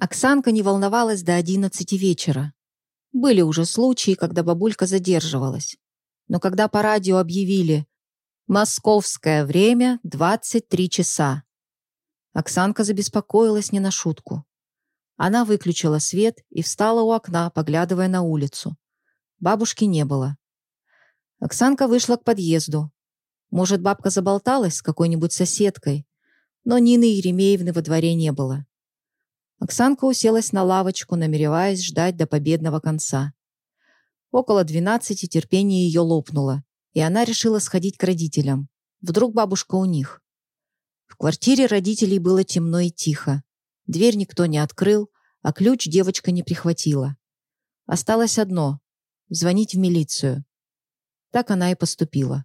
Оксанка не волновалась до одиннадцати вечера. Были уже случаи, когда бабулька задерживалась. Но когда по радио объявили «Московское время 23 часа», Оксанка забеспокоилась не на шутку. Она выключила свет и встала у окна, поглядывая на улицу. Бабушки не было. Оксанка вышла к подъезду. Может, бабка заболталась с какой-нибудь соседкой, но Нины Еремеевны во дворе не было. Оксанка уселась на лавочку, намереваясь ждать до победного конца. Около двенадцати терпение ее лопнуло, и она решила сходить к родителям. Вдруг бабушка у них. В квартире родителей было темно и тихо. Дверь никто не открыл, а ключ девочка не прихватила. Осталось одно — звонить в милицию. Так она и поступила.